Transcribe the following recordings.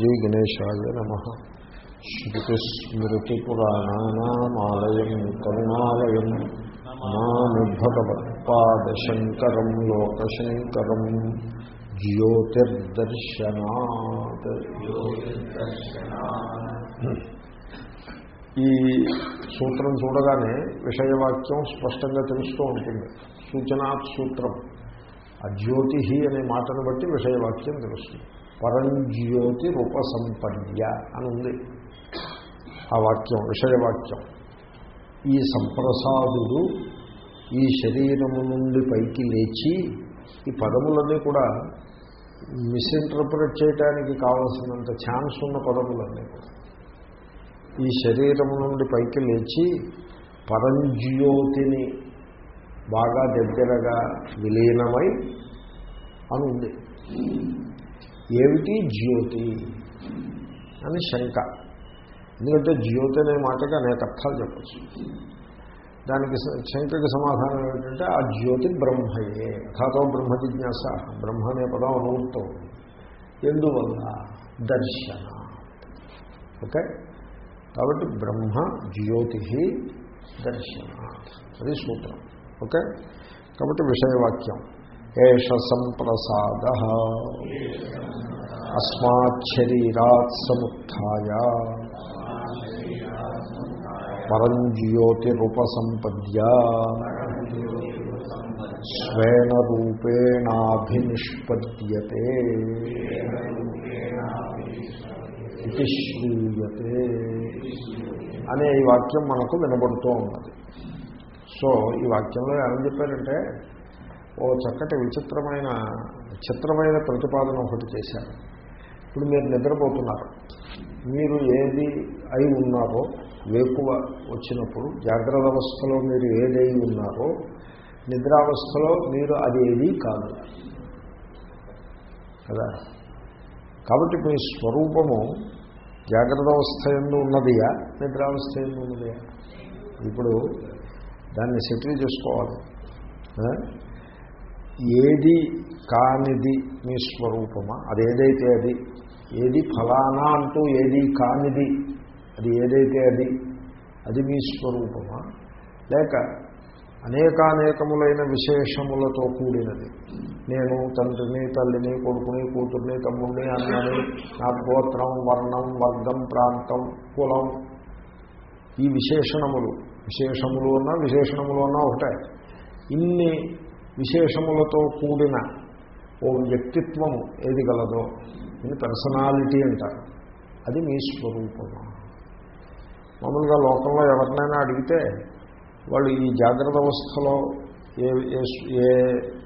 శ్రీ గణేశాయ నమ. శ్రుతిస్మృతిపురాణానామాలయం కరుణాలయం నమామి భగవత్పాదశంకరం లోకశంకరం జ్యోతిర్దర్శనాత్. ఈ సూత్రం చూడగానే విషయవాక్యం స్పష్టంగా తెలుస్తూ ఉంటుంది. సూచనా సూత్రం. ఆ అనే మాటను బట్టి విషయవాక్యం తెలుస్తుంది. పరంజ్యోతి రూపసంపద్య అని ఉంది ఆ వాక్యం విషయవాక్యం. ఈ సంప్రసాదుడు ఈ శరీరము నుండి పైకి లేచి ఈ పదములన్నీ కూడా మిస్ఇంటర్ప్రిట్ చేయడానికి కావలసినంత ఛాన్స్ ఉన్న పదములన్నీ ఈ శరీరము నుండి పైకి లేచి పరంజ్యోతిని బాగా దగ్గరగా విలీనమై అని ఉంది ఏమిటి జ్యోతి? అని శంక. ఎందుకంటే జ్యోతి అనే మాటకి అనేక అర్థాలు చెప్పచ్చు. దానికి శంకకి సమాధానం ఏమిటంటే ఆ జ్యోతి బ్రహ్మయే. అథాతో బ్రహ్మ జిజ్ఞాస. బ్రహ్మ అనే పదం అనుభూతం ఎందువల్ల? దర్శన. ఓకే? కాబట్టి బ్రహ్మ జ్యోతి దర్శన. అది సూత్రం. ఓకే? కాబట్టి విషయవాక్యం. ఏష సంప్రసాద అస్మాచ్చరీరాత్ సముత్య పరంజ్యోతిరుపసంపద్య. స్వేన రూపేణాభినిష్పద్యతే. ఇది శ్రీయతే. అనే ఈ వాక్యం మనకు వినబడుతూ ఉన్నది. సో ఈ వాక్యంలో ఏమని చెప్పారంటే ఓ చక్కటి విచిత్రమైన చిత్రమైన ప్రతిపాదన ఒకటి చేశారు. ఇప్పుడు మీరు నిద్రపోతున్నారు. మీరు ఏది అయి ఉన్నారో వేకువ వచ్చినప్పుడు జాగ్రత్త అవస్థలో మీరు ఏదై ఉన్నారో నిద్రావస్థలో మీరు అది ఏది కాదు. కదా? కాబట్టి మీ స్వరూపము జాగ్రత్త అవస్థ ఎందు ఉన్నదియా నిద్రావస్థ ఎందు ఉన్నదియా? ఇప్పుడు దాన్ని సెటిల్ చేసుకోవాలి. ఏది కానిది మీ స్వరూపమా? అది ఏదైతే అది ఏది ఫలానా అంటూ ఏది కానిది అది ఏదైతే అది అది మీ స్వరూపమా? లేక అనేకానేకములైన విశేషములతో కూడినది. నేను తండ్రిని తల్లిని కొడుకుని కూతుర్ని తమ్ముడిని అన్నని నా గోత్రం వర్ణం వర్గం ప్రాంతం కులం ఈ విశేషణములు. విశేషములు ఉన్నా విశేషణములు అన్నా ఒకటే. ఇన్ని విశేషములతో కూడిన ఓ వ్యక్తిత్వము ఏది గలదో ఇది పర్సనాలిటీ అంటారు. అది మీ స్వరూపము. మామూలుగా లోకంలో ఎవరినైనా అడిగితే వాళ్ళు ఈ జాగ్రత్త అవస్థలో ఏ ఏ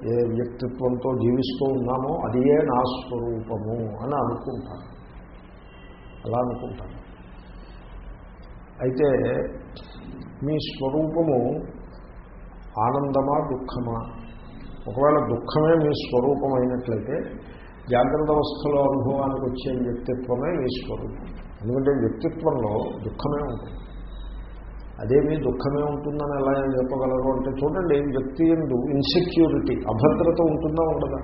ఏ వ్యక్తిత్వంతో జీవిస్తూ ఉన్నామో అది ఏ నా స్వరూపము అని అనుకుంటాను అలా అనుకుంటాను అయితే మీ స్వరూపము ఆనందమా దుఃఖమా? ఒకవేళ దుఃఖమే మీ స్వరూపం అయినట్లయితే జాగ్రత్త అవస్థలో అనుభవానికి వచ్చే వ్యక్తిత్వమే మీ స్వరూపం. ఎందుకంటే వ్యక్తిత్వంలో దుఃఖమే ఉంటుంది. అదేమీ దుఃఖమే ఉంటుందని ఎలా చెప్పగలరు అంటే చూడండి వ్యక్తి ఎందు ఇన్సెక్యూరిటీ అభద్రత ఉంటుందా ఉండదా?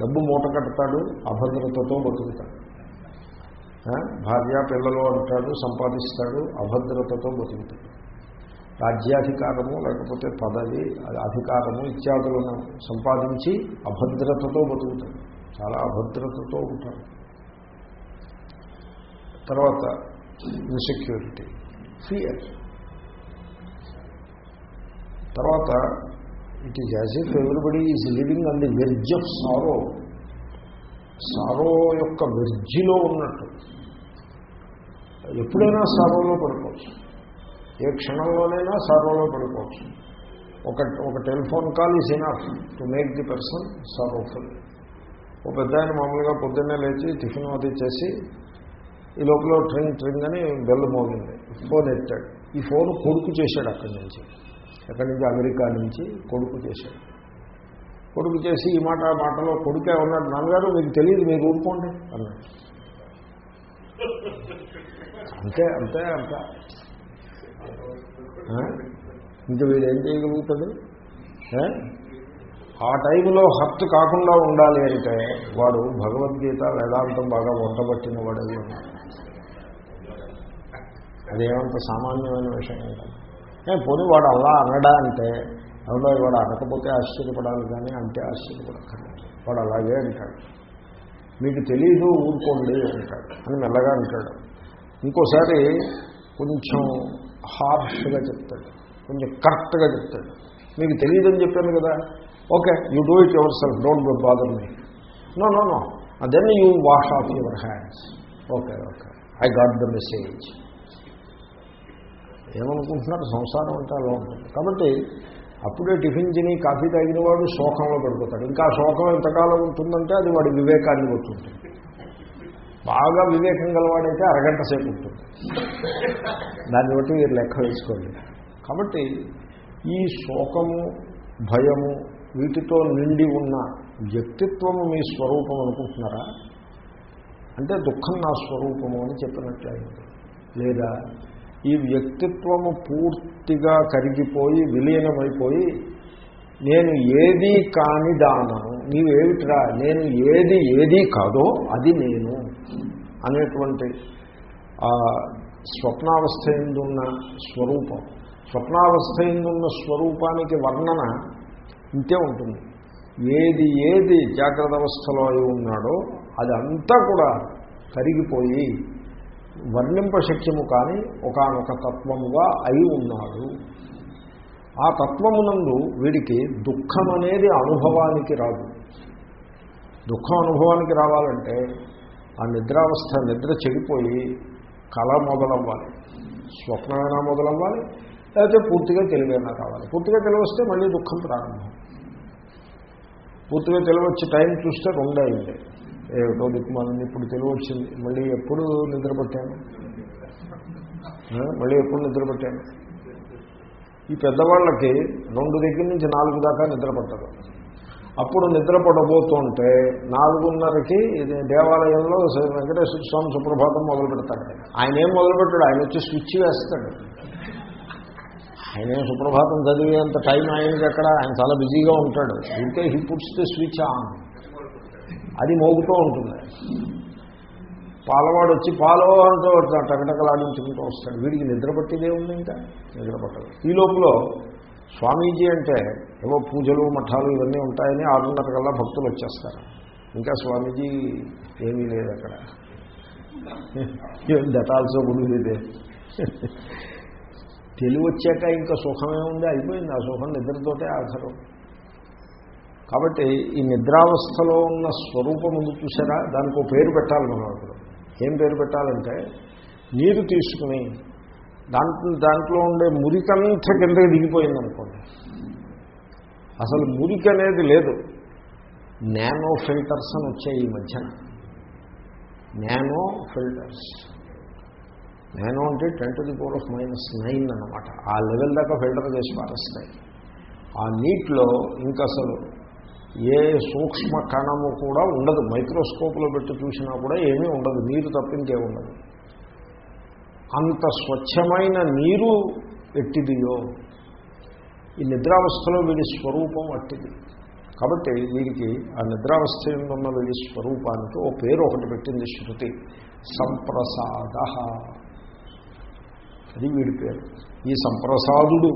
డబ్బు మూట కడతాడు అభద్రతతో బతుకుతాడు. భార్య పిల్లలు అంటాడు సంపాదిస్తాడు అభద్రతతో బతుకుతాడు. రాజ్యాధికారము లేకపోతే పదవి అధికారము ఇత్యాదులను సంపాదించి అభద్రతతో బతుకుతాడు చాలా అభద్రతతో ఉంటాడు తర్వాత ఇన్సెక్యూరిటీ ఫియర్ తర్వాత it is as if everybody is living on the verge of sorrow sorrow యొక్క వెర్జిలో ఉన్నట్టు. ఎప్పుడైనా సారోలో పడుకోవచ్చు. ఏ క్షణంలోనైనా సర్వలో పడిపోవచ్చు. ఒక ఒక telephone call is enough to make the person sorrowful ఒక పెద్ద ఆయన మామూలుగా పొద్దున్నే లేచి టిఫిన్ అది చేసి ఈ లోపల ట్రింగ్ ట్రింగ్ అని బెల్ మోగింది. ఫోన్ ఎత్తాడు. ఈ ఫోన్ కొడుకు చేశాడు అక్కడి నుంచి. ఎక్కడి నుంచి అమెరికా నుంచి కొడుకు చేశాడు. కొడుకు చేసి ఈ మాట ఆ మాటలో కొడుకే ఉన్నాడు. నాన్నగారు మీకు తెలియదు మీరు ఊరుకోండి అన్నాడు. అంతే అంతే అంత. ఇంకా వీడు ఏం చేయగలుగుతాడు? ఆ? టైంలో హత్తు కాకుండా ఉండాలి అంటే వాడు భగవద్గీత వేదాంతం బాగా వంటబట్టిన వాడవి అదేమంత సామాన్యమైన విషయం కాదు. పోనీ వాడు అలా అనడా అంటే అవునా వాడు అనకపోతే ఆశ్చర్యపడాలి కానీ అంటే ఆశ్చర్యపడక్కర్లేదు. వాడు అలాగే అంటాడు. మీకు తెలీదు ఊరుకోండి అంటాడు. అని మెల్లగా అంటాడు. ఇంకోసారి కొంచెం హార్ష్గా చెప్తాడు. కొంచెం కరెక్ట్గా చెప్తాడు. మీకు తెలియదని చెప్పాను కదా. Okay you do it yourself don't bother me no no no then you wash off your hands okay okay I got the message ఏమనుకుంటున్నారు? సంసారం అంటే అలా ఉంటుంది. కాబట్టి అప్పుడే టిఫిన్ తిని కాఫీ తాగిన వాడు శోకంలో పడిపోతాడు. ఇంకా శోకం ఎంతకాలం ఉంటుందంటే అది వాడి వివేకాన్ని పోతుంటుంది. బాగా వివేకం గలవాడైతే అరగంట సేపు ఉంటుంది. దాన్ని బట్టి మీరు లెక్క వేసుకోండి. కాబట్టి ఈ శోకము భయము వీటితో నిండి ఉన్న వ్యక్తిత్వము మీ స్వరూపం అనుకుంటున్నారా? అంటే దుఃఖం నా స్వరూపము అని చెప్పినట్లయింది లేదా ఈ వ్యక్తిత్వము పూర్తిగా కరిగిపోయి విలీనమైపోయి నేను ఏది కాని దానను నీవేమిట్రా? నేను ఏది ఏది కాదో అది నేను. అనేటువంటి ఆ స్వప్నావస్థ ఎందున్న స్వరూపం. స్వప్నావస్థ ఎందున్న స్వరూపానికి వర్ణన ఇంతే ఉంటుంది. ఏది ఏది జాగ్రత్త అవస్థలో అయి ఉన్నాడో అది అంతా కూడా కరిగిపోయి వర్ణింపశక్యము కానీ ఒకనొక తత్వముగా అయి ఉన్నాడు. ఆ తత్వమునందు వీడికి దుఃఖం అనేది అనుభవానికి రాదు. దుఃఖం అనుభవానికి రావాలంటే ఆ నిద్రావస్థ నిద్ర చెడిపోయి కళ మొదలవ్వాలి. స్వప్నమైనా మొదలవ్వాలి. లేకపోతే పూర్తిగా తెలివైనా కావాలి. పూర్తిగా తెలివస్తే మళ్ళీ దుఃఖం ప్రారంభం. పూర్తిగా తెలివచ్చి టైం చూస్తే రెండే అయింది ఏమిటో దిక్కుమాలని ఇప్పుడు తెలివచ్చింది. మళ్ళీ ఎప్పుడు నిద్రపట్టాను మళ్ళీ ఎప్పుడు నిద్రపట్టాను ఈ పెద్దవాళ్ళకి రెండు దగ్గర నుంచి నాలుగు దాకా నిద్రపట్టదు అప్పుడు నిద్రపడబోతుంటే నాలుగున్నరకి ఇది దేవాలయంలో వెంకటేశ్వర స్వామి సుప్రభాతం మొదలు పెడతాడు. ఆయన ఏం మొదలు పెట్టాడు ఆయన వచ్చి స్విచ్ వేస్తాడు. ఆయనే సుప్రభాతం చదివేంత టైం ఆయనకి అక్కడ ఆయన చాలా బిజీగా ఉంటాడు. ఇంకే he puts the switch on. అది మోగుతూ ఉంటుంది. పాలవాడు వచ్చి పాలో అంటూ టకటకలాడించుకుంటూ వస్తాడు. వీడికి నిద్ర పట్టేదే ఉంది ఇంకా? నిద్ర పట్టదు. ఈ లోపల స్వామీజీ అంటే ఏవో పూజలు మఠాలు ఇవన్నీ ఉంటాయని ఆరున్నర కల్లా భక్తులు వచ్చేస్తారు. ఇంకా స్వామీజీ ఏమీ లేదు అక్కడ. దటాల్సో గుడి ఇదే తెలివి వచ్చాక ఇంకా సుఖమే ఉంది అయిపోయింది. ఆ సుఖం నిద్రతోటే ఆధారం కాబట్టి ఈ నిద్రావస్థలో ఉన్న స్వరూపం ముందు చూసారా? దానికి ఒక పేరు పెట్టాలి మనం అప్పుడు. ఏం పేరు పెట్టాలంటే నీరు తీసుకుని దాంట్లో దాంట్లో ఉండే మురికంత కిందకి దిగిపోయింది అనుకోండి అసలు మురికి అనేది లేదు. నానో ఫిల్టర్స్ అని వచ్చాయి ఈ మధ్యన. నానో ఫిల్టర్స్ నానో అంటే ten to the power of minus nine అనమాట ఆ లెవెల్ దాకా ఫిల్టర్ చేసి పారేస్తాయి. ఆ నీటిలో ఇంకా అసలు ఏ సూక్ష్మ కణము కూడా ఉండదు. మైక్రోస్కోప్లో పెట్టి చూసినా కూడా ఏమీ ఉండదు. నీరు తప్పింకే ఉండదు. అంత స్వచ్ఛమైన నీరు ఎట్టిదియో? ఈ నిద్రావస్థలో వీడి స్వరూపం అట్టిది. కాబట్టి వీడికి ఆ నిద్రావస్థ ఉన్న వీడి స్వరూపానికి ఓ పేరు ఒకటి పెట్టింది శృతి. సంప్రసాద. అది వీడి పేరు. ఈ సంప్రసాదుడు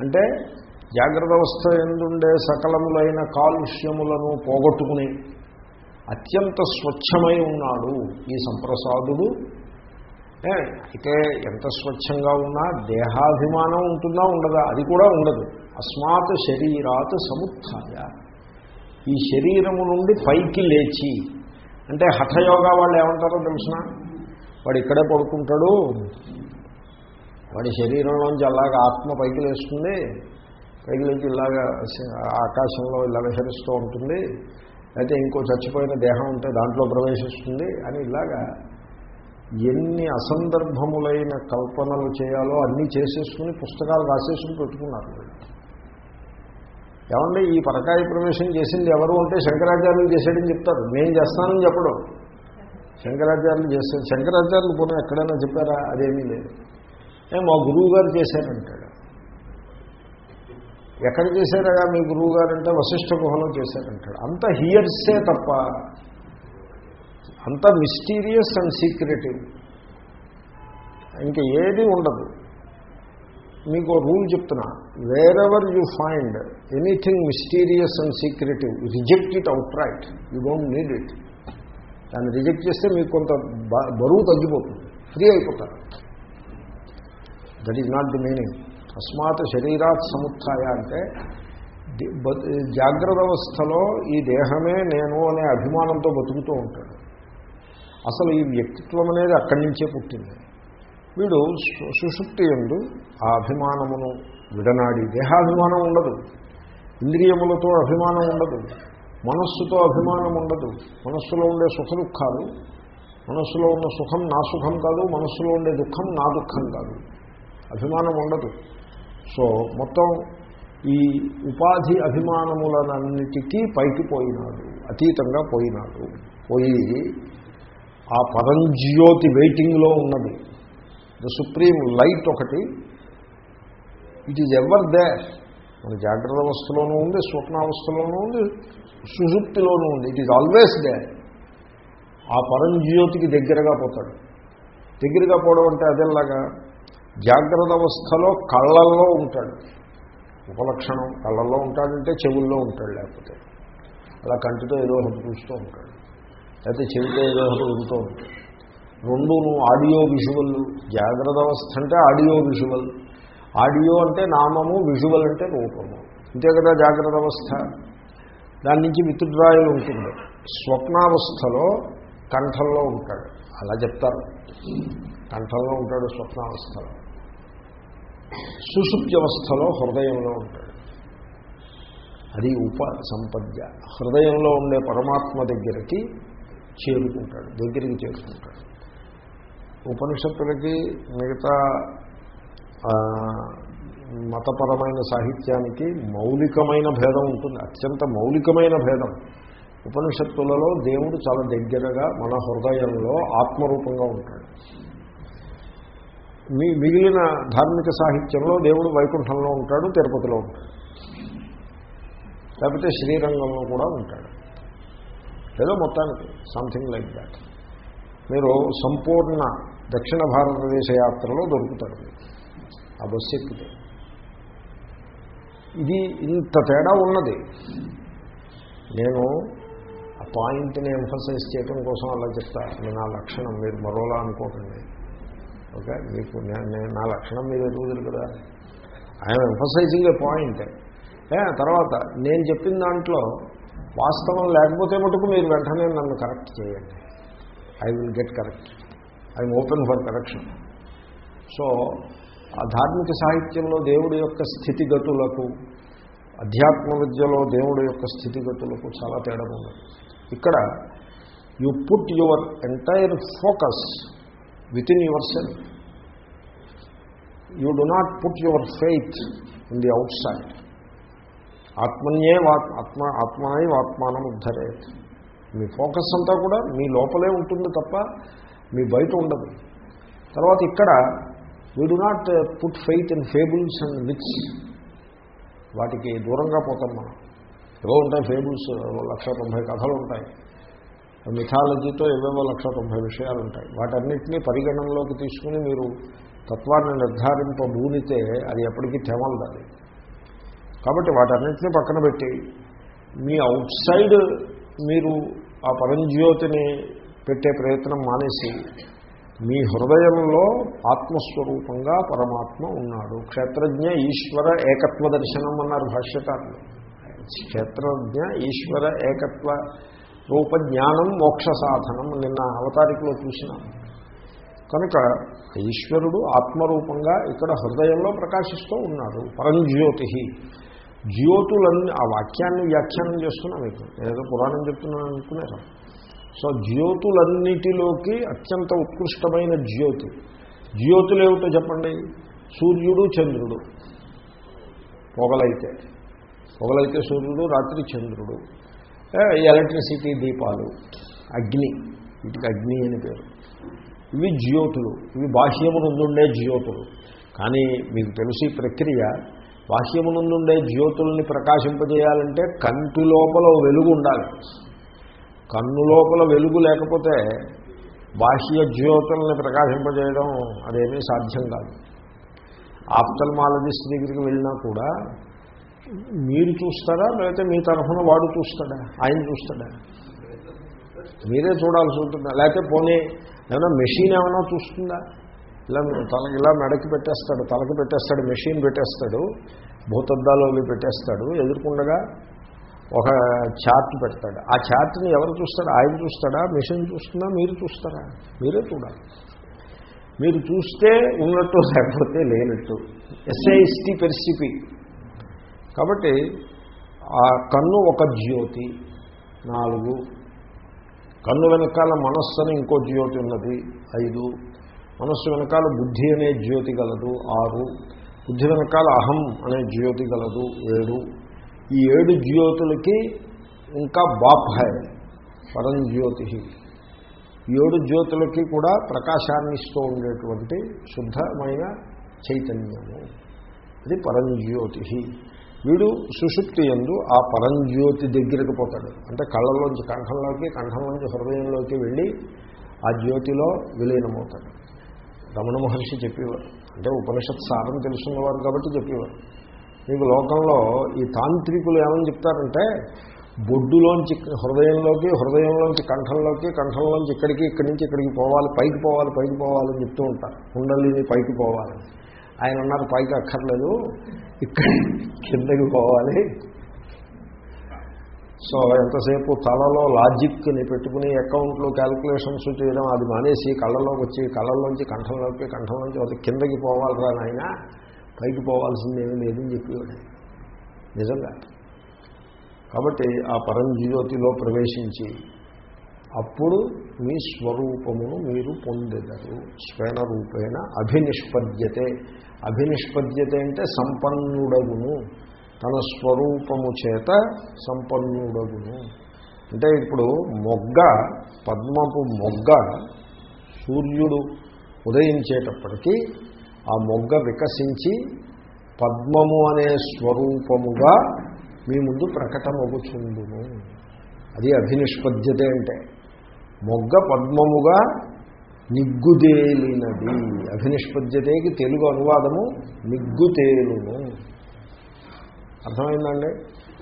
అంటే జాగ్రత్త అవస్థ ఎందుండే సకలములైన కాలుష్యములను పోగొట్టుకుని అత్యంత స్వచ్ఛమై ఉన్నాడు ఈ సంప్రసాదుడు. అయితే ఎంత స్వచ్ఛంగా ఉన్నా దేహాభిమానం ఉంటుందా ఉండదా? అది కూడా ఉండదు. అస్మాత్ శరీరాత్ సముత్య ఈ శరీరము నుండి పైకి లేచి అంటే హఠయోగా వాళ్ళు ఏమంటారో తెలిసిన? వాడు ఇక్కడే పడుకుంటాడు. వాడి శరీరంలోంచి అలాగా ఆత్మ పైకి లేస్తుంది. పైకి లేచి ఇలాగా ఆకాశంలో ఇలా విహరిస్తూ ఉంటుంది. అయితే ఇంకో చచ్చిపోయిన దేహం ఉంటే దాంట్లో ప్రవేశిస్తుంది అని ఇలాగా ఎన్ని అసందర్భములైన కల్పనలు చేయాలో అన్నీ చేసేసుకుని పుస్తకాలు రాసేసుకుని పెట్టుకున్నారు. ఏమంటే ఈ పరకాయ ప్రవేశం చేసింది ఎవరు అంటే శంకరాచార్యులు చేశాడని చెప్తారు. నేను చేస్తానని చెప్పడం. శంకరాచార్యులు చేశారు శంకరాచార్యులు పోనీ ఎక్కడైనా చెప్పారా? అదేమీ లేదు. మా గురువు గారు చేశారంటాడు. ఎక్కడ చేశారా? మీ గురువు గారు అంటే వశిష్ఠ గుహలో చేశారంటాడు. అంత హియర్సే తప్ప అంత మిస్టీరియస్ అండ్ సీక్రెటివ్. ఇంకా ఏది ఉండదు. మీకు రూల్ చెప్తున్నా. Wherever you find anything mysterious and secretive reject it outright you don't need it దాన్ని రిజెక్ట్ చేస్తే మీకు కొంత బ- బరువు తగ్గిపోతుంది. ఫ్రీ అయిపోతారు. That is not the meaning తస్మాత్ శరీరాత్ సముత్య అంటే జాగ్రత్త అవస్థలో ఈ దేహమే నేను అనే అభిమానంతో బతుకుతూ ఉంటాడు అసలు ఈ వ్యక్తిత్వం అనేది అక్కడి నుంచే పుట్టింది. వీడు సుషుప్తి ఎందు ఆ అభిమానమును విడనాడి దేహాభిమానం ఉండదు. ఇంద్రియములతో అభిమానం ఉండదు. మనస్సుతో అభిమానం ఉండదు. మనస్సులో ఉండే సుఖ దుఃఖాలు మనస్సులో ఉన్న సుఖం నా సుఖం కాదు మనస్సులో ఉండే దుఃఖం నా దుఃఖం కాదు. అభిమానం ఉండదు. సో మొత్తం ఈ ఉపాధి అభిమానములనన్నిటికీ పైకి పోయినాడు అతీతంగా పోయినాడు. పోయి ఆ పరంజ్యోతి వెయిటింగ్లో ఉన్నది. ద సుప్రీం లైట్ ఒకటి. ఇట్ ఈజ్ ఎవర్ దే మన జాగ్రత్త అవస్థలోనూ ఉంది స్వప్నావస్థలోనూ ఉంది సుషుప్తిలోనూ ఉంది. ఇట్ ఈజ్ ఆల్వేస్ దే ఆ పరంజ్యోతికి దగ్గరగా పోతాడు. దగ్గరగా పోవడం అంటే అదేలాగా జాగ్రత్త అవస్థలో కళ్ళల్లో ఉంటాడు. ఉపలక్షణం కళ్ళల్లో ఉంటాడంటే చెవుల్లో ఉంటాడు లేకపోతే. అలా కంటితో ఏదో హద్దు చూస్తూ ఉంటాడు. లేకపోతే చెవితో ఏదో ఒకటి వింటూ రెండును ఆడియో విజువల్ జాగ్రత్త అవస్థ అంటే ఆడియో విజువల్. ఆడియో అంటే నామము విజువల్ అంటే రూపము. అంతే కదా జాగ్రత్త అవస్థ? దాని నుంచి విత్డ్రాయల్ ఉంటుంది. స్వప్నావస్థలో కంఠంలో ఉంటాడు. అలా చెప్తారు. కంఠంలో ఉంటాడు స్వప్నావస్థలో. సుశుప్త్యవస్థలో హృదయంలో ఉంటాడు. అది ఉప సంపద్య. హృదయంలో ఉండే పరమాత్మ దగ్గరికి చేరుకుంటాడు దగ్గరికి చేరుకుంటాడు. ఉపనిషత్తులకి మిగతా మతపరమైన సాహిత్యానికి మౌలికమైన భేదం ఉంటుంది అత్యంత మౌలికమైన భేదం. ఉపనిషత్తులలో దేవుడు చాలా దగ్గరగా మన హృదయంలో ఆత్మరూపంగా ఉంటాడు. మీ మిగిలిన ధార్మిక సాహిత్యంలో దేవుడు వైకుంఠంలో ఉంటాడు తిరుపతిలో ఉంటాడు. లేకపోతే శ్రీరంగంలో కూడా ఉంటాడు. ఏదో మొత్తానికి సంథింగ్ లైక్ దాట్ మీరు సంపూర్ణ దక్షిణ భారతదేశ యాత్రలో దొరుకుతారు ఆ బస్సు ఎక్కితే. ఇది ఇంత తేడా ఉన్నది. నేను ఆ పాయింట్ని ఎంఫసైజ్ చేయడం కోసం అలా చెప్తా. నేను నా లక్షణం మీరు మరోలా అనుకోకండి. ఓకే? మీకు నేను నా లక్షణం మీరు ఎదుగుదరు కదా? ఐఎమ్ ఎంఫసైజింగ్ ఏ పాయింట్ తర్వాత నేను చెప్పిన దాంట్లో వాస్తవం లేకపోతే మటుకు మీరు వెంటనే నన్ను కరెక్ట్ చేయండి. I will get correct I'm open for correction so ఆ ధార్మిక సాహిత్యంలో దేవుడి యొక్క స్థితిగతులకు అధ్యాత్మ విద్యలో దేవుడి యొక్క స్థితిగతులకు చాలా తేడా ఉన్నది ఇక్కడ you put your entire focus within yourself you do not put your faith in the outside ఆత్మన్యే వా- ఆత్మ ఆత్మనై ఆత్మానం ఉద్ధరే మీ ఫోకస్ అంతా కూడా మీ లోపలే ఉంటుంది తప్ప మీ బయట ఉండదు. తర్వాత ఇక్కడ we do not put faith in fables and myths వాటికి దూరంగా పోతాం మనం. ఏవో ఉంటాయి ఫేబుల్స్ లక్ష తొంభై కథలు ఉంటాయి. మిథాలజీతో ఏవేవో లక్ష తొంభై విషయాలు ఉంటాయి. వాటన్నిటినీ పరిగణనలోకి తీసుకుని మీరు తత్వాన్ని నిర్ధారింపబూనితే అది ఎప్పటికీ తెమలదు అది. కాబట్టి వాటన్నింటినీ పక్కన పెట్టి మీ అవుట్ సైడ్ మీరు ఆ పరంజ్యోతిని పెట్టే ప్రయత్నం మానేసి మీ హృదయంలో ఆత్మస్వరూపంగా పరమాత్మ ఉన్నాడు. క్షేత్రజ్ఞ ఈశ్వర ఏకత్వ దర్శనం అన్నారు భాష్యకారులు. క్షేత్రజ్ఞ ఈశ్వర ఏకత్వ రూప జ్ఞానం మోక్ష సాధనం నిన్న అవతారికలో చూసినాం. కనుక ఈశ్వరుడు ఆత్మరూపంగా ఇక్కడ హృదయంలో ప్రకాశిస్తూ ఉన్నాడు. పరంజ్యోతి జ్యోతులన్నీ ఆ వాక్యాన్ని వ్యాఖ్యానం చేస్తున్నా మీకు ఏదో పురాణం చెప్తున్నాను అనుకునేరా సో జ్యోతులన్నిటిలోకి అత్యంత ఉత్కృష్టమైన జ్యోతి. జ్యోతులు ఏమిటో చెప్పండి? సూర్యుడు చంద్రుడు. పొగలైతే. పొగలైతే సూర్యుడు రాత్రి చంద్రుడు. ఎలక్ట్రిసిటీ దీపాలు. అగ్ని. వీటికి అగ్ని అని పేరు. ఇవి జ్యోతులు. ఇవి బాహ్యము నుండుండే జ్యోతులు. కానీ మీకు తెలిసి ప్రక్రియ బాహ్యమునందుండే జ్యోతుల్ని ప్రకాశింపజేయాలంటే కంటి లోపల వెలుగు ఉండాలి. కన్ను లోపల వెలుగు లేకపోతే బాహ్య జ్యోతుల్ని ప్రకాశింపజేయడం అదేమీ సాధ్యం కాదు. ఆప్తల్మాలజిస్ట్ దగ్గరికి వెళ్ళినా కూడా మీరు చూస్తారా లేకపోతే మీ తరఫున వాడు చూస్తాడా ఆయన చూస్తాడా? మీరే చూడాల్సి ఉంటుందా? లేకపోతే పోనీ ఏమైనా మెషిన్ ఏమైనా చూస్తుందా? ఇలా తలకి ఇలా మెడకి పెట్టేస్తాడు తలకి పెట్టేస్తాడు మెషిన్ పెట్టేస్తాడు భూతద్దాలు పెట్టేస్తాడు ఎదుర్కొండగా ఒక చార్ట్ పెడతాడు. ఆ చార్ట్ని ఎవరు చూస్తాడు? ఆయన చూస్తాడా? మెషిన్ చూస్తుందా? మీరు చూస్తారా? మీరే చూడాలి. మీరు చూస్తే ఉన్నట్టు లేకపోతే లేనట్టు. ఎస్ఐఎస్టీ పెరిసిపి కాబట్టి ఆ కన్ను ఒక జ్యోతి నాలుగు. కన్ను వెనకాల మనస్సు అని ఇంకో జ్యోతి ఉన్నది ఐదు. మనస్సు వెనకాల బుద్ధి అనే జ్యోతి గలదు ఆరు. బుద్ధి వెనకాల అహం అనే జ్యోతి గలదు ఏడు. ఈ ఏడు జ్యోతులకి ఇంకా బాప్ హై పరంజ్యోతి ఏడు జ్యోతులకి కూడా ప్రకాశాన్ని ఇస్తూ ఉండేటువంటి శుద్ధమైన చైతన్యము. అది పరంజ్యోతి వీడు సుషుప్తి ఎందు ఆ పరంజ్యోతి దగ్గరికి పోతాడు. అంటే కళ్ళలోంచి కంఠంలోకి కంఠంలోంచి హృదయంలోకి వెళ్ళి ఆ జ్యోతిలో విలీనమవుతాడు. రమణ మహర్షి చెప్పేవారు. అంటే ఉపనిషత్ సారం తెలుసున్నవారు కాబట్టి చెప్పేవారు. మీకు లోకంలో ఈ తాంత్రికులు ఏమని చెప్తారంటే బొడ్డులోంచి హృదయంలోకి హృదయంలోంచి కంఠంలోకి కంఠంలోంచి ఇక్కడికి ఇక్కడి నుంచి ఇక్కడికి పోవాలి పైకి పోవాలి పైకి పోవాలని చెప్తూ ఉంటారు. కుండలిని పైకి పోవాలి. ఆయన అన్నారు పైకి అక్కర్లేదు. ఇక్కడ కిందకి పోవాలి. సో ఎంతసేపు తలలో లాజిక్ని పెట్టుకుని అకౌంట్లో క్యాల్కులేషన్స్ చేయడం అది మానేసి కళ్ళలోకి వచ్చి కళ్ళల్లోంచి కంఠంలోకి కంఠంలోంచి అది కిందకి పోవాలిరా నాయన పైకి పోవాల్సిందేమీ లేదని చెప్పేవాడు. నిజంగా. కాబట్టి ఆ పరంజ్యోతిలో ప్రవేశించి అప్పుడు మీ స్వరూపమును మీరు పొందెదరు. స్వేన రూపేణ అభినిష్పద్యతే. అభినిష్పద్యతే అంటే సంపన్నుడగును. తన స్వరూపము చేత సంపన్నుడగును. అంటే ఇప్పుడు మొగ్గ పద్మపు మొగ్గ సూర్యుడు ఉదయించేటప్పటికీ ఆ మొగ్గ వికసించి పద్మము అనే స్వరూపముగా మీ ముందు ప్రకటమగుచుండును. అది అభినిష్పద్యతే అంటే మొగ్గ పద్మముగా నిగ్గుదేలినది. అభినిష్పద్యతేకి తెలుగు అనువాదము నిగ్గుతేలును. అర్థమైందండి?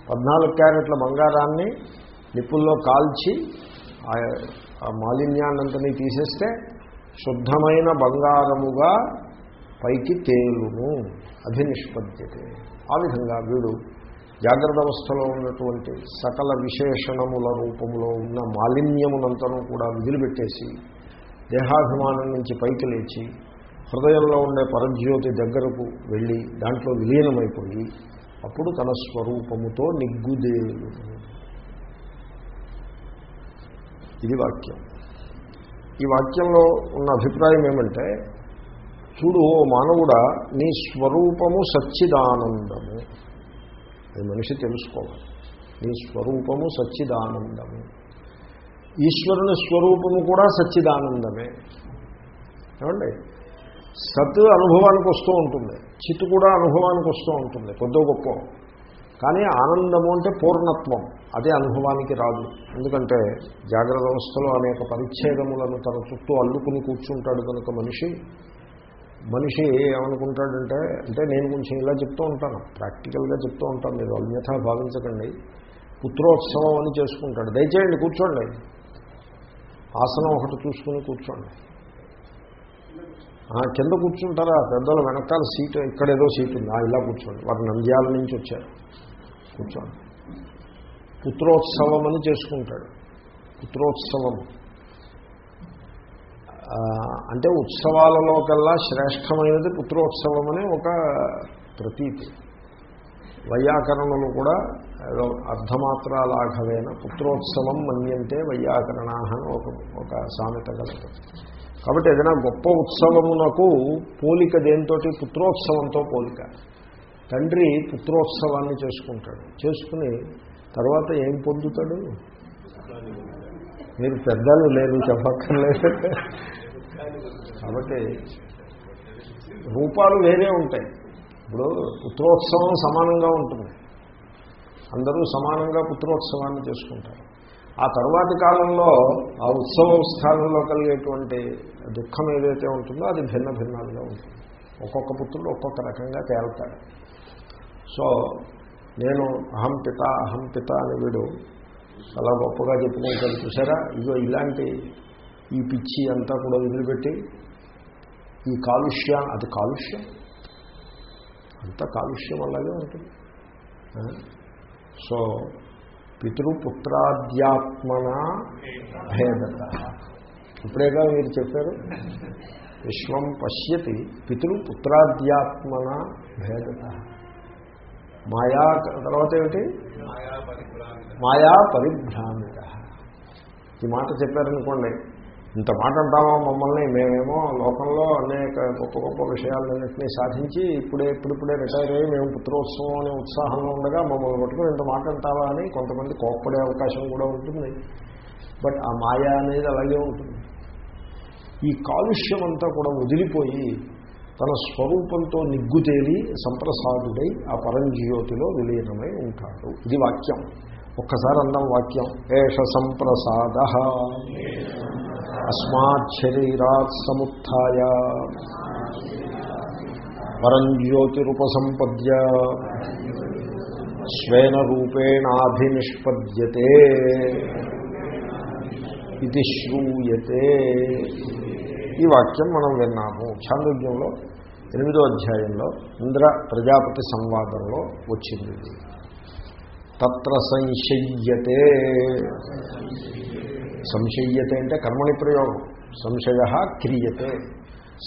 పద్నాలుగు క్యారెట్ల బంగారాన్ని నిప్పుల్లో కాల్చి ఆ మాలిన్యాన్నంతని తీసేస్తే శుద్ధమైన బంగారముగా పైకి తేలును అభినిష్పద్యతే ఆ విధంగా వీడు జాగ్రత్త అవస్థలో ఉన్నటువంటి సకల విశేషణముల రూపంలో ఉన్న మాలిన్యమునంతను కూడా విదిలిపెట్టేసి దేహాభిమానం నుంచి పైకి లేచి హృదయంలో ఉండే పరజ్యోతి దగ్గరకు వెళ్ళి దాంట్లో విలీనమైపోయి అప్పుడు తన స్వరూపముతో నిగ్గుదేలు ఇది వాక్యం. ఈ వాక్యంలో ఉన్న అభిప్రాయం ఏమంటే చూడు ఓ మానవుడా నీ స్వరూపము సచ్చిదానందము. అది మనిషి తెలుసుకోవాలి. నీ స్వరూపము సచ్చిదానందము. ఈశ్వరుని స్వరూపము కూడా సచ్చిదానందమే. ఏమండి? సత్ అనుభవానికి వస్తూ ఉంటుంది. చిత్ కూడా అనుభవానికి వస్తూ ఉంటుంది కొద్దో గొప్ప. కానీ ఆనందము అంటే పూర్ణత్వం అదే అనుభవానికి రాదు. ఎందుకంటే జాగ్రత్త అవస్థలో అనేక పరిచ్ఛేదములను తన చుట్టూ అల్లుకుని కూర్చుంటాడు కనుక మనిషి మనిషి ఏమనుకుంటాడంటే అంటే నేను కొంచెం ఇలా చెప్తూ ఉంటాను ప్రాక్టికల్గా చెప్తూ ఉంటాను మీరు అన్యథా భావించకండి. పుత్రోత్సవం అని చేసుకుంటాడు. దయచేయండి కూర్చోండి. ఆసనం ఒకటి చూసుకుని కూర్చోండి. కింద కూర్చుంటారా? పెద్దలు వెనకాల సీటు ఇక్కడ ఏదో సీటు ఉంది. ఇలా కూర్చోండి. వారు నంద్యాల నుంచి వచ్చారు. కూర్చోండి. పుత్రోత్సవం అని చేసుకుంటాడు. పుత్రోత్సవం. అంటే ఉత్సవాలలో కల్లా శ్రేష్టమైనది పుత్రోత్సవం అనే ఒక ప్రతీతి. వైయాకరణలు కూడా అర్ధమాత్రాలాఘవేన పుత్రోత్సవం మన్యంతే వైయాకరణా అని ఒక ఒక సామెత కలదు. కాబట్టి ఏదైనా గొప్ప ఉత్సవమునకు పోలిక దేంతో పుత్రోత్సవంతో పోలిక. తండ్రి పుత్రోత్సవాన్ని చేసుకుంటాడు. చేసుకుని తర్వాత ఏం పొందుతాడు? మీరు పెద్దలు లేదు చెప్పక్కర్లేదు. కాబట్టి రూపాలు వేరే ఉంటాయి. ఇప్పుడు పుత్రోత్సవం సమానంగా ఉంటుంది. అందరూ సమానంగా పుత్రోత్సవాన్ని చేసుకుంటారు. ఆ తర్వాతి కాలంలో ఆ ఉత్సవ స్థానంలో కలిగేటువంటి దుఃఖం ఏదైతే ఉంటుందో అది భిన్న భిన్నాలుగా ఉంటుంది. ఒక్కొక్క పుత్రుడు ఒక్కొక్క రకంగా తేలుతాడు. సో నేను అహం పిత అహం పిత అని వీడు చాలా గొప్పగా చెప్పుకుంటాడు చూసారా? ఇగో ఇలాంటి ఈ పిచ్చి అంతా కూడా వదిలిపెట్టి ఈ కాలుష్యం అది కాలుష్యం. అంత కాలుష్యం అలాగే ఉంటుంది. సో పితృపుత్రాద్యాత్మన భేదత. ఇప్పుడేగా మీరు చెప్పారు? విశ్వం పశ్యతి పితృపుత్రాద్యాత్మన భేదత. మాయా తర్వాత ఏమిటి? మాయా పరిభ్రామిత. ఈ మాట చెప్పారనుకోండి ఇంత మాట అంటామో మమ్మల్ని? మేమేమో లోకంలో అనేక గొప్ప గొప్ప విషయాలన్నింటినీ సాధించి ఇప్పుడే ఇప్పుడిప్పుడే రిటైర్ అయ్యి మేము పుత్రోత్సవం అనే ఉత్సాహంలో ఉండగా మమ్మల్ని పట్టుకుని ఇంత మాట అంటావా అని కొంతమంది కోప్పడే అవకాశం కూడా ఉంటుంది. బట్ ఆ మాయ అనేది అలాగే ఉంటుంది. ఈ కాలుష్యం అంతా కూడా వదిలిపోయి తన స్వరూపంతో నిగ్గుతేలి సంప్రసాదుడై ఆ పరంజ్యోతిలో విలీనమై ఉంటాడు. ఇది వాక్యం. ఒక్కసారి అందం వాక్యం. ఏష సంప్రసాద. అస్మాత్ శరీరాత్ సముత్య పరం జ్యోతిరుపసంపద్య. స్వేన రూపేణాభినిష్పద్యతే. ఇది శ్రూయతే. ఈ వాక్యం మనం విన్నాము. చాంద్రోగ్యంలో ఎనిమిదో అధ్యాయంలో ఇంద్ర ప్రజాపతి సంవాదంలో వచ్చింది. తత్ర సంశయ్యతే. సంశయ్యతే అంటే కర్మణి ప్రయోగం. సంశయ క్రియతే.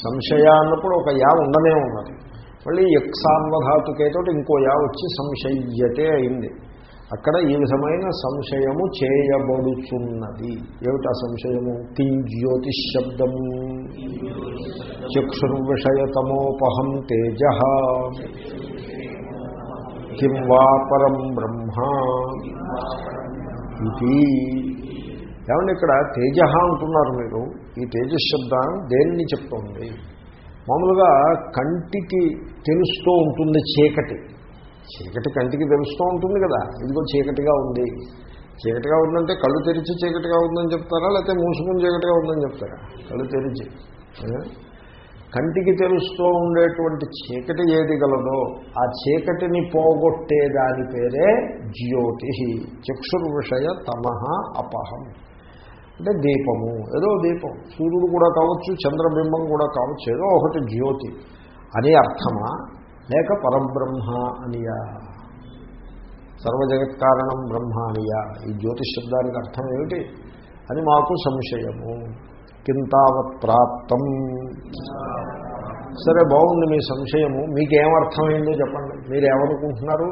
సంశయ అన్నప్పుడు ఒక యా ఉండనే ఉన్నది. మళ్ళీ యక్సాన్వధాతుకేతో ఇంకో యా వచ్చి సంశయ్యతే అయింది. అక్కడ ఈ విధమైన సంశయము చేయబడుచున్నది? ఏమిటా సంశయము? కిం జ్యోతిశ్శబ్దం చక్షుర్విషయతమోపహం తేజ. కిం వా పరం బ్రహ్మ. ఇది ఏమంటే ఇక్కడ తేజ అంటున్నారు మీరు? ఈ తేజశబ్దం దేన్ని చెప్తోంది? మామూలుగా కంటికి తెలుస్తూ ఉంటుంది చీకటి. చీకటి కంటికి తెలుస్తూ ఉంటుంది కదా? ఇదిగో చీకటిగా ఉంది. చీకటిగా ఉందంటే కళ్ళు తెరిచి చీకటిగా ఉందని చెప్తారా? లేకపోతే మూసుకుని చీకటిగా ఉందని చెప్తారా? కళ్ళు తెరిచి. కంటికి తెలుస్తూ ఉండేటువంటి చీకటి ఏది గలదో ఆ చీకటిని పోగొట్టే దాని పేరే జ్యోతి చక్షుర్విషయ తమహ అపహం. అంటే దీపము. ఏదో దీపం. సూర్యుడు కూడా కావచ్చు చంద్రబింబం కూడా కావచ్చు ఏదో ఒకటి జ్యోతి. అని అర్థమా? లేక పరబ్రహ్మ అనియా. సర్వజగత్ కారణం బ్రహ్మ అనియా. ఈ జ్యోతిష్ శబ్దానికి అర్థం ఏమిటి? అని మాకు సంశయము. కింతావత్ ప్రాప్తం. సరే బాగుంది మీ సంశయము. మీకేమర్థమైందో చెప్పండి. మీరేమనుకుంటున్నారు?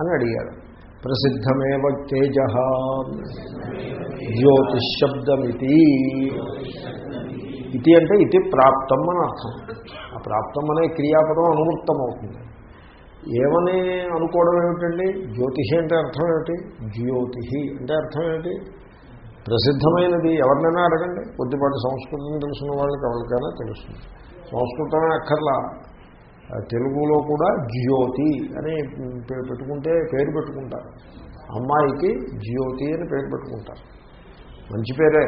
అని అడిగారు ప్రసిద్ధమేవ తేజ. జ్యోతిశబ్దమితి ఇది అంటే ఇది ప్రాప్తం అని అర్థం. ఆ ప్రాప్తం అనే క్రియాపదం అనువృత్తం అవుతుంది ఏమని అనుకోవడం ఏమిటండి? జ్యోతిషి అంటే అర్థం ఏమిటి? జ్యోతిషి అంటే అర్థం ఏమిటి? ప్రసిద్ధమైనది ఎవరినైనా అడగండి. కొద్దిపాటి సంస్కృతం తెలుసున్న వాళ్ళకి ఎవరికైనా తెలుస్తుంది. సంస్కృతమే అక్కర్లా. తెలుగులో కూడా జ్యోతి అని పేరు పెట్టుకుంటే పేరు పెట్టుకుంటారు. అమ్మాయికి జ్యోతి అని పేరు పెట్టుకుంటారు. మంచి పేరే.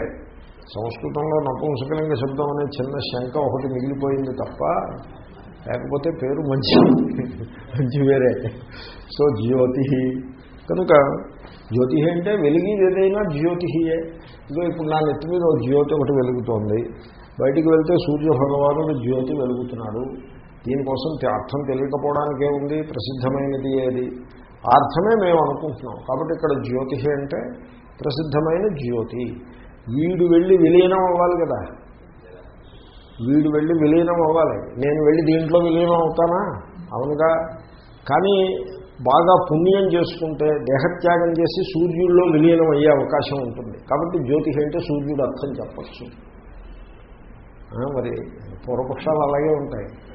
సంస్కృతంలో నపుంసకలింగ శబ్దం అనే చిన్న శంక ఒకటి మిగిలిపోయింది తప్ప లేకపోతే పేరు మంచి మంచి పేరే. సో జ్యోతి. కనుక జ్యోతి అంటే వెలిగి ఏదైనా జ్యోతియే ఇదో ఇప్పుడు నా నెత్తి మీద జ్యోతి ఒకటి వెలుగుతోంది. బయటికి వెళ్తే సూర్య భగవానుడు జ్యోతి వెలుగుతున్నాడు. దీనికోసం అర్థం తెలియకపోవడానికి ఏముంది ప్రసిద్ధమైనది ఏది? అర్థమే మేము అనుకుంటున్నాం. కాబట్టి ఇక్కడ జ్యోతి అంటే ప్రసిద్ధమైన జ్యోతి. వీడు వెళ్ళి విలీనం అవ్వాలి కదా? వీడు వెళ్ళి విలీనం అవ్వాలి. నేను వెళ్ళి దీంట్లో విలీనం అవుతానా? అవునుగా. కానీ బాగా పుణ్యం చేసుకుంటే దేహత్యాగం చేసి సూర్యుల్లో విలీనం అయ్యే అవకాశం ఉంటుంది. కాబట్టి జ్యోతి అంటే సూర్యుడు అర్థం చెప్పచ్చు. మరి పూర్వపక్షాలు అలాగే ఉంటాయి.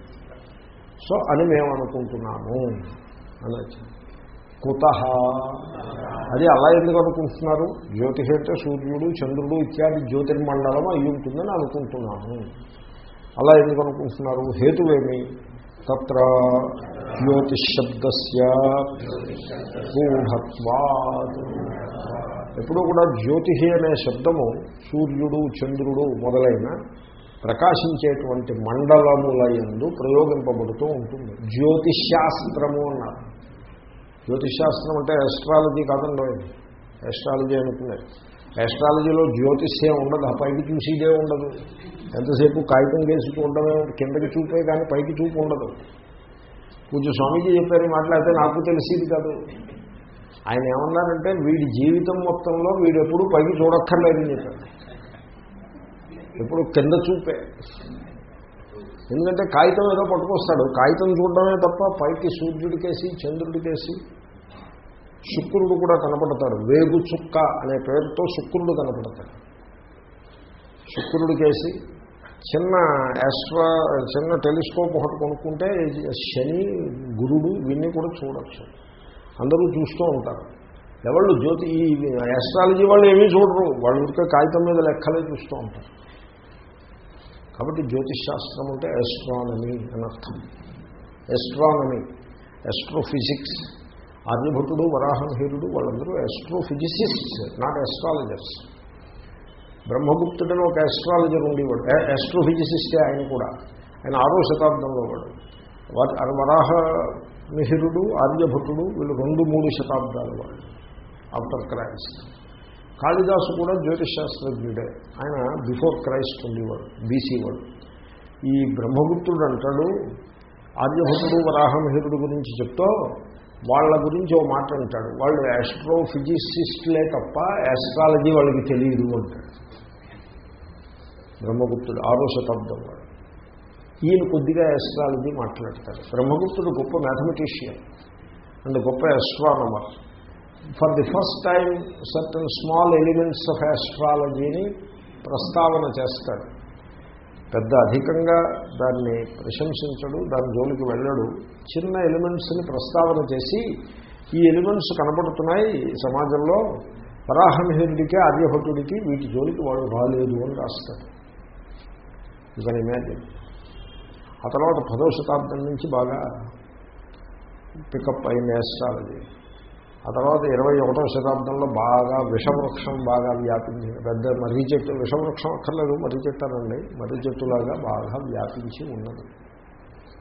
సో అని మేము అనుకుంటున్నాము అనొచ్చు కుత అది అలా ఎందుకు అనుకుంటున్నారు? జ్యోతిష్ అంటే సూర్యుడు చంద్రుడు ఇత్యాది జ్యోతిర్మండలం అయి ఉంటుందని అనుకుంటున్నాము. అలా ఎందుకు అనుకుంటున్నారు? హేతువేమి? తత్ర జ్యోతిశబ్దస్య గూఢత్వాత్ ఎప్పుడూ కూడా జ్యోతి అనే శబ్దము సూర్యుడు చంద్రుడు మొదలైన ప్రకాశించేటువంటి మండలముల ఎందు ప్రయోగింపబడుతూ ఉంటుంది. జ్యోతిశాస్త్రము అన్నారు. జ్యోతిశాస్త్రం అంటే ఎస్ట్రాలజీ కాదండి ఎస్ట్రాలజీ అనుకున్నారు ఎస్ట్రాలజీలో జ్యోతిష్యం ఉండదు ఆ పైకి చూసేదే ఉండదు. ఎంతసేపు కాగితం వేసి చూడడమే కిందకి చూపే కానీ పైకి చూపు ఉండదు. కొంచెం స్వామీజీ చెప్పారు మాట్లాడితే నాకు తెలిసేది కాదు. ఆయన ఏమన్నారంటే వీడి జీవితం మొత్తంలో వీడెప్పుడు పైకి చూడక్కర్లేదని చెప్పారు. ఎప్పుడు కింద చూపే. ఎందుకంటే కాగితం ఏదో పట్టుకొస్తాడు. కాగితం చూడడమే తప్ప పైకి సూర్యుడికేసి చంద్రుడికేసి శుక్రుడు కూడా కనపడతాడు. వేగు చుక్క అనే పేరుతో శుక్రుడు కనపడతాడు. శుక్రుడికేసి చిన్న యాస్ట్రా చిన్న టెలిస్కోప్ ఒకటి కొనుక్కుంటే శని గురుడు ఇవన్నీ కూడా చూడొచ్చు. అందరూ చూస్తూ ఉంటారు. ఎవళ్ళు జ్యోతి ఈ యాస్ట్రాలజీ వాళ్ళు ఏమీ చూడరు. వాళ్ళు కాగితం మీద లెక్కలే చూస్తూ ఉంటారు. కాబట్టి జ్యోతిష్ శాస్త్రం అంటే ఎస్ట్రానమీ అనర్థం ఎస్ట్రానమీ ఎస్ట్రోఫిజిక్స్ ఆర్యభటుడు వరాహంహీరుడు వాళ్ళందరూ ఎస్ట్రోఫిజిసిస్ట్ నాట్ ఎస్ట్రాలజర్స్ బ్రహ్మగుప్తుడని ఒక ఎస్ట్రాలజర్ ఉండేవాడు. ఎస్ట్రోఫిజిసిస్టే ఆయన కూడా. ఆయన ఆరో శతాబ్దంలో వాడు. వారి వరాహ మిహిరుడు ఆర్యభటుడు వీళ్ళు రెండు మూడు శతాబ్దాలు వాళ్ళు ఆఫ్టర్ క్రైస్ట్ కాళిదాసు కూడా జ్యోతిష్ శాస్త్రజ్ఞుడే ఆయన బిఫోర్ క్రైస్ట్ ఉండేవాడు బీసీ వాడు. ఈ బ్రహ్మగుప్తుడు అంటాడు ఆర్యభటుడు వరాహమిహిరుడు గురించి చెప్తూ వాళ్ళ గురించి ఓ మాట అంటాడు. వాళ్ళు ఆస్ట్రోఫిజిసిస్టులే తప్ప యాస్ట్రాలజీ వాళ్ళకి తెలియదు అంటాడు. బ్రహ్మగుప్తుడు ఆరో శతాబ్దం వాడు. ఈయన కొద్దిగా యాస్ట్రాలజీ మాట్లాడతాడు. బ్రహ్మగుప్తుడు గొప్ప మ్యాథమెటీషియన్ అండ్ గొప్ప astronomer for the first time certain small elements of యాస్ట్రాలజీని ప్రస్తావన చేస్తాడు. పెద్ద అధికంగా దాన్ని ప్రశంసించడు దాని జోలికి వెళ్ళడు. చిన్న ఎలిమెంట్స్ని ప్రస్తావన చేసి ఈ ఎలిమెంట్స్ కనపడుతున్నాయి సమాజంలో వరాహమిహిరుడికి ఆర్యభటుడికి వీటి జోలికి వాడు రాలేదు అని రాస్తాడు. ఇదని ఇమాజిన్ ఆ తర్వాత పదో శతాబ్దం నుంచి బాగా పికప్ అయింది యాస్ట్రాలజీ ఆ తర్వాత ఇరవై ఒకటో శతాబ్దంలో బాగా విషవృక్షం బాగా వ్యాపించి పెద్ద మర్రి చెట్టు విషవృక్షం అక్కర్లేదు మర్రి చెట్టు అనండి. మర్రి చెట్టులాగా బాగా వ్యాపించి ఉన్నది.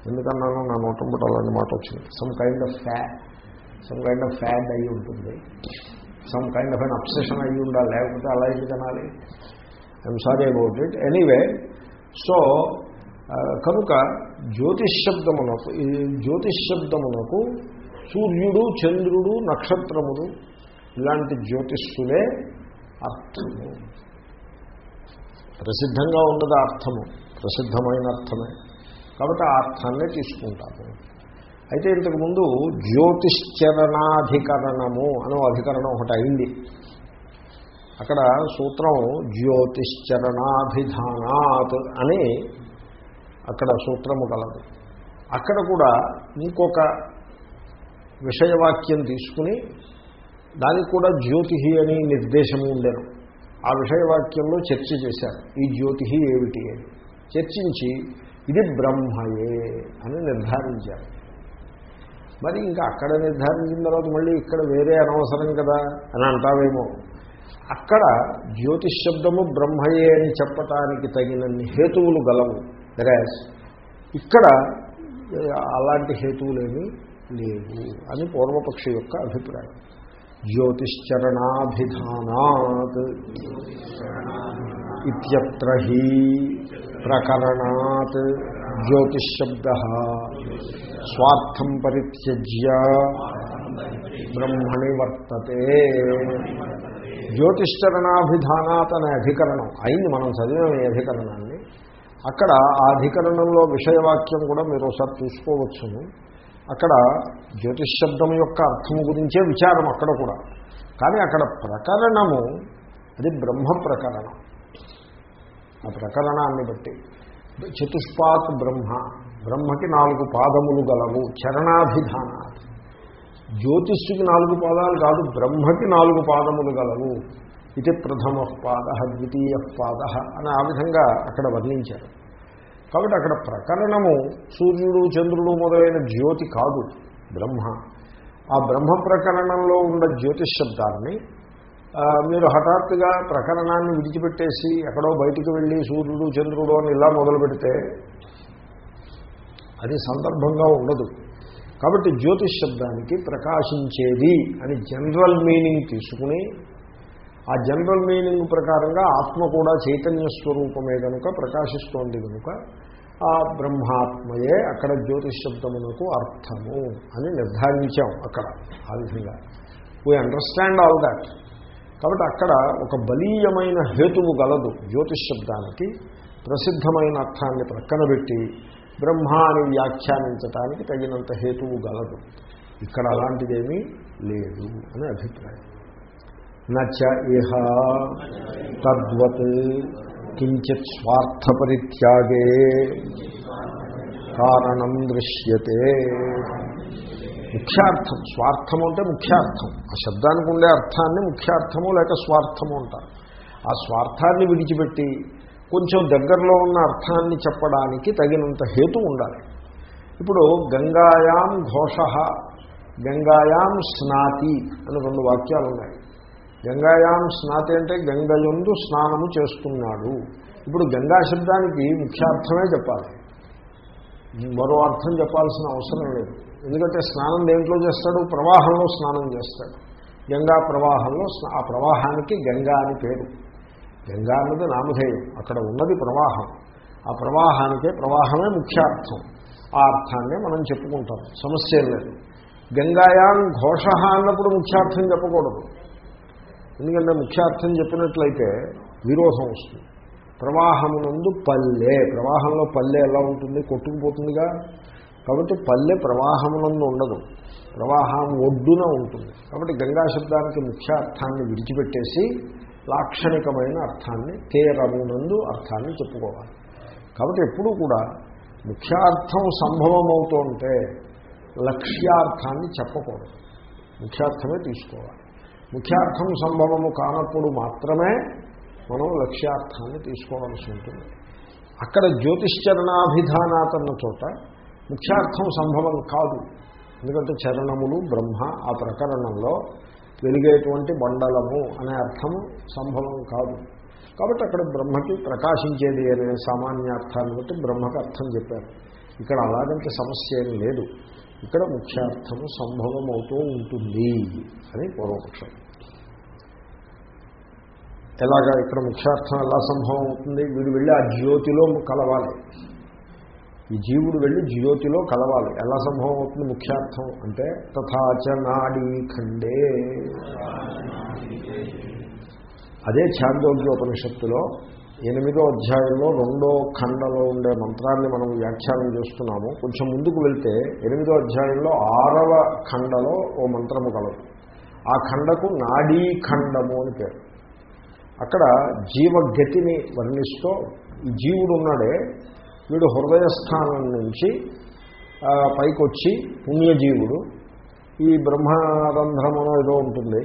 ఎందుకన్నాను నా నోటంబట అలాంటి మాట వచ్చింది. సమ్ కైండ్ ఆఫ్ ఫ్యా సమ్ కైండ్ ఆఫ్ ఫ్యాడ్ అయి ఉంటుంది. Some kind of an obsession అయ్యి ఉండాలి. లేకపోతే అలా ఎందుకు తినాలి I'm sorry about it anyway so కనుక జ్యోతిషబ్దమునకు ఈ జ్యోతిష్ శబ్దమునకు సూర్యుడు చంద్రుడు నక్షత్రములు ఇలాంటి జ్యోతిష్యులే అర్థము. ప్రసిద్ధంగా ఉన్నది అర్థము ప్రసిద్ధమైన అర్థమే. కాబట్టి ఆ అర్థాన్నే తీసుకుంటాము. అయితే ఇంతకుముందు జ్యోతిశ్చరణాధికరణము అనే అధికరణం ఒకటి అయింది. అక్కడ సూత్రం జ్యోతిశ్చరణాభిధానాత్ అని అక్కడ సూత్రము కలదు. అక్కడ కూడా ఇంకొక విషయవాక్యం తీసుకుని దానికి కూడా జ్యోతిహి అని నిర్దేశం ఉండేను. ఆ విషయవాక్యంలో చర్చ చేశారు. ఈ జ్యోతిహి ఏమిటి అని. చర్చించి ఇది బ్రహ్మయే అని నిర్ధారించారు. మరి ఇంకా అక్కడ నిర్ధారించిన తర్వాత మళ్ళీ ఇక్కడ వేరే అనవసరం కదా అని అంటావేమో. అక్కడ జ్యోతిశబ్దము బ్రహ్మయే అని చెప్పటానికి తగినన్ని హేతువులు గలవు. ఇక్కడ అలాంటి హేతువులేమీ లేవు అని పూర్వపక్ష యొక్క అభిప్రాయం. జ్యోతిశ్చరణాభిధానాత్ ఇత్యత్ర హి ప్రకరణాత్ జ్యోతిశబ్ద స్వార్థం పరిత్యజ్య బ్రహ్మణి వర్తతే. జ్యోతిశ్చరణాభిధానాత్ అనే అధికరణం అయింది మనం చదివిన ఈ అధికరణాన్ని. అక్కడ ఆ అధికరణంలో విషయవాక్యం కూడా మీరు ఒకసారి చూసుకోవచ్చును. అక్కడ జ్యోతిష్ శబ్దం యొక్క అర్థం గురించే విచారం అక్కడ కూడా. కానీ అక్కడ ప్రకరణము అది బ్రహ్మ ప్రకరణం. ఆ ప్రకరణాన్ని బట్టి. చతుష్పాత్ బ్రహ్మ. బ్రహ్మకి నాలుగు పాదములు గలవు. చరణాభిధాన జ్యోతిష్కి నాలుగు పాదాలు కాదు బ్రహ్మకి నాలుగు పాదములు గలవు. ఇది ప్రథమ పాద ద్వితీయ పాద అని ఆ విధంగా అక్కడ వర్ణించారు. కాబట్టి అక్కడ ప్రకరణము సూర్యుడు చంద్రుడు మొదలైన జ్యోతి కాదు బ్రహ్మ. ఆ బ్రహ్మ ప్రకరణంలో ఉన్న జ్యోతిష్ శబ్దాన్ని మీరు హఠాత్తుగా ప్రకరణాన్ని విడిచిపెట్టేసి ఎక్కడో బయటికి వెళ్ళి సూర్యుడు చంద్రుడు అని ఇలా మొదలు పెడితే అది సందర్భంగా ఉండదు. కాబట్టి జ్యోతిష్ శబ్దానికి ప్రకాశించేది అని జనరల్ మీనింగ్ తీసుకుని ఆ జనరల్ మీనింగ్ ప్రకారంగా ఆత్మ కూడా చైతన్య స్వరూపమే కనుక ప్రకాశిస్తోంది కనుక ఆ బ్రహ్మాత్మయే అక్కడ జ్యోతిశబ్దమునకు అర్థము అని నిర్ధారించాం అక్కడ ఆ విధంగా. వీ అండర్స్టాండ్ ఆల్ దాట్ కాబట్టి అక్కడ ఒక బలీయమైన హేతువు గలదు జ్యోతిష్ శబ్దానికి ప్రసిద్ధమైన అర్థాన్ని ప్రక్కన పెట్టి బ్రహ్మ అని వ్యాఖ్యానించటానికి తగినంత హేతువు గలదు. ఇక్కడ అలాంటిదేమీ లేదు అనే అభిప్రాయం. నచ ఇహ తద్వత్ కించిత్ స్వార్థపరిత్యాగే కారణం దృశ్యతే ముఖ్యార్థం స్వార్థము అంటే ముఖ్యార్థం. ఆ శబ్దానికి ఉండే అర్థాన్ని ముఖ్యార్థము లేక స్వార్థము అంటారు. ఆ స్వార్థాన్ని విడిచిపెట్టి కొంచెం దగ్గరలో ఉన్న అర్థాన్ని చెప్పడానికి తగినంత హేతు ఉండాలి. ఇప్పుడు గంగాయాం ఘోష గంగాయాం స్నాతి అని రెండు వాక్యాలు ఉన్నాయి గంగాయాం స్నాతి అంటే గంగయందు స్నానము చేస్తున్నాడు. ఇప్పుడు గంగా శబ్దానికి ముఖ్యార్థమే చెప్పాలి. మరో అర్థం చెప్పాల్సిన అవసరం లేదు. ఎందుకంటే స్నానం దేంట్లో చేస్తాడు? ప్రవాహంలో స్నానం చేస్తాడు. గంగా ప్రవాహంలో స్నా- ఆ ప్రవాహానికి గంగా అని పేరు. గంగా అన్నది నామధేయం. అక్కడ ఉన్నది ప్రవాహం. ఆ ప్రవాహానికే ప్రవాహమే ముఖ్యార్థం. ఆ అర్థాన్నే మనం చెప్పుకుంటాం. సమస్య లేదు. గంగాయాం ఘోష అన్నప్పుడు ముఖ్యార్థం చెప్పకూడదు. ఎందుకంటే ముఖ్యార్థం చెప్పినట్లయితే విరోధం వస్తుంది. ప్రవాహమునందు పల్లె ప్రవాహంలో పల్లె ఎలా ఉంటుంది? కొట్టుకుపోతుందిగా కాబట్టి పల్లె ప్రవాహమునందు ఉండదు. ప్రవాహం ఒడ్డున ఉంటుంది. కాబట్టి గంగా శబ్దానికి ముఖ్య అర్థాన్ని విడిచిపెట్టేసి లాక్షణికమైన అర్థాన్ని తీరమునందు అర్థాన్ని చెప్పుకోవాలి. కాబట్టి ఎప్పుడూ కూడా ముఖ్యార్థం సంభవం అవుతుంటే లక్ష్యార్థాన్ని చెప్పకూడదు. ముఖ్యార్థమే తీసుకోవాలి. ముఖ్యార్థం సంభవము కానప్పుడు మాత్రమే మనం లక్ష్యార్థాన్ని తీసుకోవాల్సి ఉంటుంది. అక్కడ జ్యోతిశ్చరణాభిధానాత్ అన్న చోట ముఖ్యార్థం సంభవం కాదు. ఎందుకంటే చరణములు బ్రహ్మ ఆ ప్రకరణంలో వెలిగేటువంటి మండలము అనే అర్థము సంభవం కాదు. కాబట్టి అక్కడ బ్రహ్మకి ప్రకాశించేది అనే సామాన్యార్థాన్ని బట్టి బ్రహ్మకు అర్థం చెప్పారు. ఇక్కడ అలాగంటే సమస్య ఏం లేదు. ఇక్కడ ముఖ్యార్థము సంభవం అవుతూ ఉంటుంది అని పూర్వపక్షం. ఎలాగా ఇక్కడ ముఖ్యార్థం ఎలా సంభవం అవుతుంది వీడు వెళ్ళి ఆ జ్యోతిలో కలవాలి. ఈ జీవుడు వెళ్ళి జ్యోతిలో కలవాలి. ఎలా సంభవం అవుతుంది ముఖ్యార్థం అంటే తథాచ నాడీ ఖండే. అదే ఛాందోగ్యోపనిషత్తులో ఎనిమిదో అధ్యాయంలో రెండో ఖండలో ఉండే మంత్రాన్ని మనం వ్యాఖ్యానం చేస్తున్నాము. కొంచెం ముందుకు వెళ్తే ఎనిమిదో అధ్యాయంలో ఆరవ ఖండలో ఓ మంత్రము కలదు. ఆ ఖండకు నాడీ ఖండము అని పేరు. అక్కడ జీవగతిని వర్ణిస్తూ ఈ జీవుడు ఉన్నాడే వీడు హృదయస్థానం నుంచి పైకొచ్చి పుణ్యజీవుడు. ఈ బ్రహ్మరంధ్రమనో ఏదో ఉంటుంది.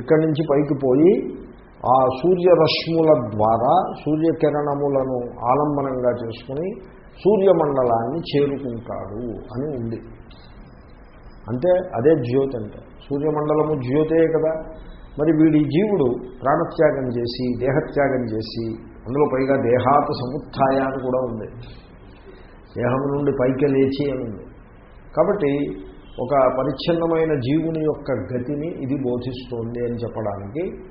ఇక్కడి నుంచి పైకి పోయి ఆ సూర్యరశ్ముల ద్వారా సూర్యకిరణములను ఆలంబనంగా చేసుకుని సూర్యమండలాన్ని చేరుకుంటాడు అని ఉంది. అంటే అదే జ్యోతి అంటే. సూర్యమండలము జ్యోతే కదా. మరి వీడి జీవుడు ప్రాణత్యాగం చేసి దేహత్యాగం చేసి అందులో పైగా దేహాత సముత్థాయ అని కూడా ఉంది. దేహం నుండి పైకి లేచి అని ఉంది. కాబట్టి ఒక పరిచ్ఛిన్నమైన జీవుని యొక్క గతిని ఇది బోధిస్తోంది అని చెప్పడానికి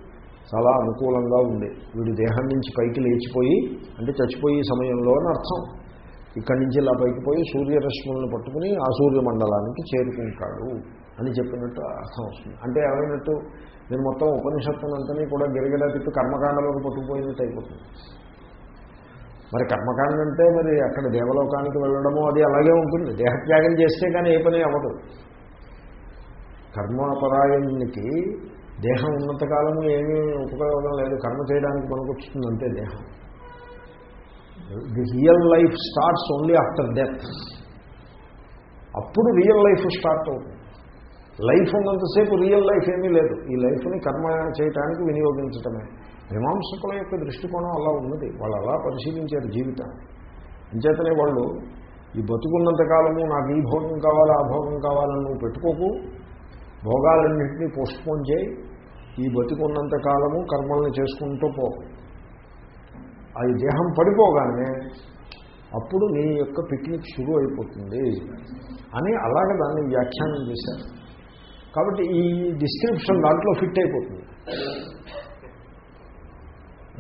చాలా అనుకూలంగా ఉంది. వీడు దేహం నుంచి పైకి లేచిపోయి అంటే చచ్చిపోయే సమయంలో అని అర్థం. ఇక్కడి నుంచి ఇలా పైకి పోయి సూర్యరశ్ములను పట్టుకుని ఆ సూర్యమండలానికి చేరుకుంటాడు అని చెప్పినట్టు అర్థం వస్తుంది. అంటే ఏమైనట్టు నేను మొత్తం ఉపనిషత్తునంతని కూడా గిరగిరా తిప్పి కర్మకాండలోకి పట్టుకుపోయినట్టు అయిపోతుంది. మరి కర్మకాండ అంటే మరి అక్కడ దేవలోకానికి వెళ్ళడము అది అలాగే ఉంటుంది. దేహత్యాగం చేస్తే కానీ ఏ పని అవ్వదు. కర్మపరాయణునికి దేహం ఉన్నంతకాలము ఏమీ ఉపయోగం లేదు. కర్మ చేయడానికి పనికొస్తుంది అంతే దేహం. The real life starts only after death అప్పుడు రియల్ లైఫ్ స్టార్ట్ అవుతుంది. లైఫ్ ఉన్నంతసేపు రియల్ లైఫ్ ఏమీ లేదు. ఈ లైఫ్ని కర్మ చేయడానికి వినియోగించటమే. మీమాంసకుల యొక్క దృష్టికోణం అలా ఉన్నది. వాళ్ళు అలా పరిశీలించారు జీవితం. అంచేతనే వాళ్ళు ఈ బతుకున్నంత కాలము నాకు ఈ భోగం కావాలి ఆ భోగం కావాలని నువ్వు పెట్టుకోకు. భోగాలన్నింటినీ పోస్ట్పోన్ చేయి. ఈ బతికున్నంత కాలము కర్మల్ని చేసుకుంటూ పో. అది దేహం పడిపోగానే అప్పుడు నీ యొక్క పిక్నిక్ షురూ అయిపోతుంది అని అలాగే దాన్ని వ్యాఖ్యానం చేశారు. కాబట్టి ఈ డిస్క్రిప్షన్ దాంట్లో ఫిట్ అయిపోతుంది.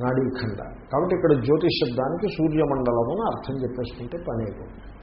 నాడీ ఖండ కాబట్టి ఇక్కడ జ్యోతిష్ శబ్దానికి సూర్యమండలము అని అర్థం చెప్పేసుకుంటే పని అయిపోతుంది.